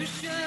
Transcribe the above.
Michelle.